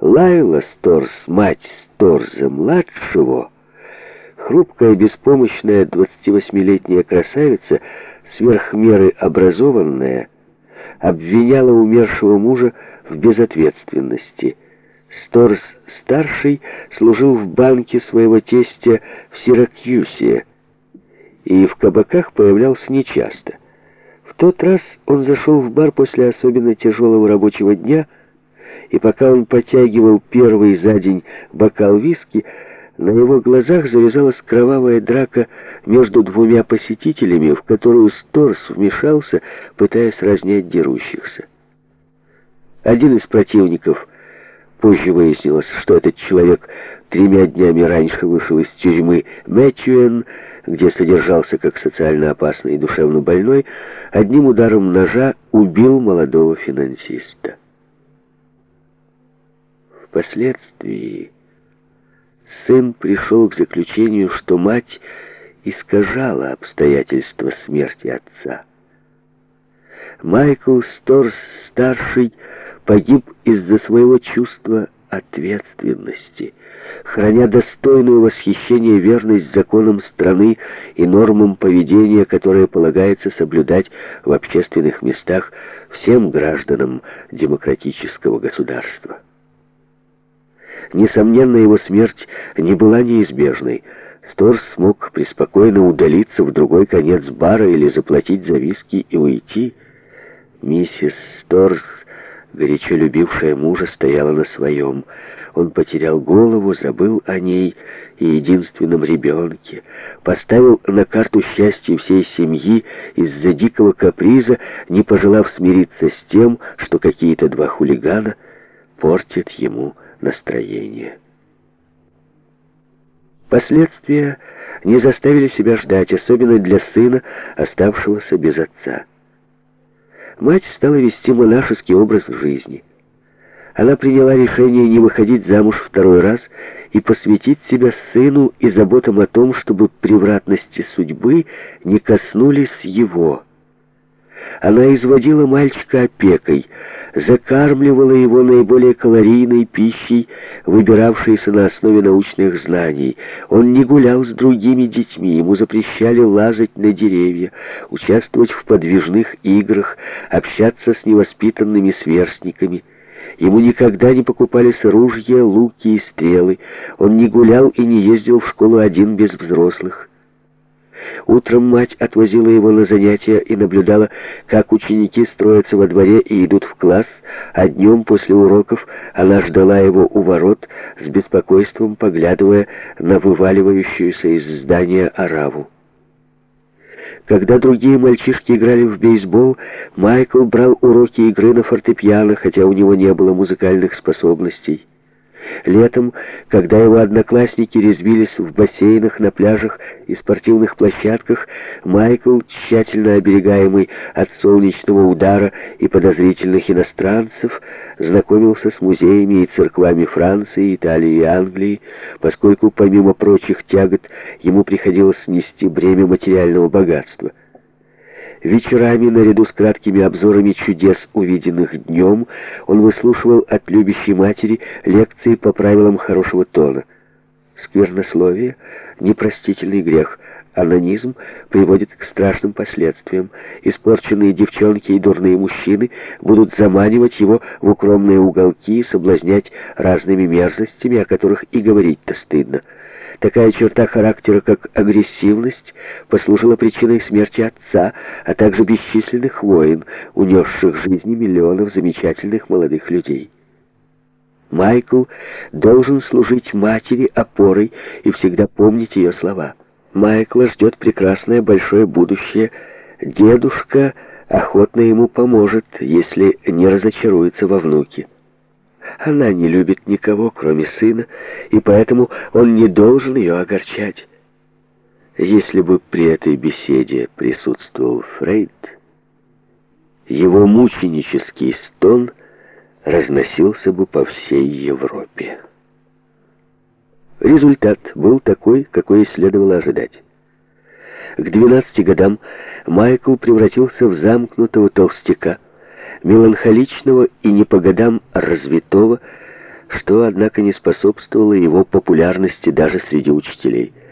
Лайла Сторс, мать Сторза-младшего, хрупкая, беспомощная 28-летняя красавица, сверхмеры образованная, обвиняла умершего мужа в безответственности. Сторс-старший служил в банке своего тестя в Сиракьюсе и в кабаках появлялся нечасто. В тот раз он зашел в бар после особенно тяжелого рабочего дня, и пока он потягивал первый за день бокал виски, на его глазах завязалась кровавая драка между двумя посетителями, в которую Сторс вмешался, пытаясь разнять дерущихся. Один из противников, позже выяснилось, что этот человек тремя днями раньше вышел из тюрьмы Мэтьюэн, где содержался как социально опасный и душевно больной, одним ударом ножа убил молодого финансиста. Впоследствии сын пришел к заключению, что мать искажала обстоятельства смерти отца. Майкл Сторс-старший погиб из-за своего чувства ответственности, храня достойную восхищения верность законам страны и нормам поведения, которые полагается соблюдать в общественных местах всем гражданам демократического государства. Несомненно, его смерть не была неизбежной. Сторс смог преспокойно удалиться в другой конец бара или заплатить за виски и уйти. Миссис Сторс, горячо любившая мужа, стояла на своем. Он потерял голову, забыл о ней и единственном ребенке, поставил на карту счастье всей семьи из-за дикого каприза, не пожелав смириться с тем, что какие-то два хулигана портят ему настроение. Последствия не заставили себя ждать, особенно для сына, оставшегося без отца. Мать стала вести монашеский образ жизни. Она приняла решение не выходить замуж второй раз и посвятить себя сыну и заботам о том, чтобы превратности судьбы не коснулись его. Она изводила мальчика опекой, закармливала его наиболее калорийной пищей, выбиравшейся на основе научных знаний. Он не гулял с другими детьми, ему запрещали лазать на деревья, участвовать в подвижных играх, общаться с невоспитанными сверстниками. Ему никогда не покупались ружья, луки и стрелы. Он не гулял и не ездил в школу один без взрослых. Утром мать отвозила его на занятия и наблюдала, как ученики строятся во дворе и идут в класс, а днем после уроков она ждала его у ворот, с беспокойством поглядывая на вываливающуюся из здания ораву. Когда другие мальчишки играли в бейсбол, Майкл брал уроки игры на фортепиано, хотя у него не было музыкальных способностей. Летом, когда его одноклассники резвились в бассейнах, на пляжах и спортивных площадках, Майкл, тщательно оберегаемый от солнечного удара и подозрительных иностранцев, знакомился с музеями и церквами Франции, Италии и Англии, поскольку, помимо прочих тягот, ему приходилось нести бремя материального богатства – Вечерами, наряду с краткими обзорами чудес, увиденных днем, он выслушивал от любящей матери лекции по правилам хорошего тона. Сквернословие — непростительный грех. Анонизм приводит к страшным последствиям. Испорченные девчонки и дурные мужчины будут заманивать его в укромные уголки и соблазнять разными мерзостями, о которых и говорить-то стыдно. Такая черта характера, как агрессивность, послужила причиной смерти отца, а также бесчисленных войн, унесших жизни миллионов замечательных молодых людей. Майкл должен служить матери опорой и всегда помнить ее слова. Майкла ждет прекрасное большое будущее. Дедушка охотно ему поможет, если не разочаруется во внуке. Она не любит никого, кроме сына, и поэтому он не должен ее огорчать. Если бы при этой беседе присутствовал Фрейд, его мученический стон разносился бы по всей Европе. Результат был такой, какой и следовало ожидать. К 12 годам Майкл превратился в замкнутого толстяка, меланхоличного и не по годам развитого, что, однако, не способствовало его популярности даже среди учителей –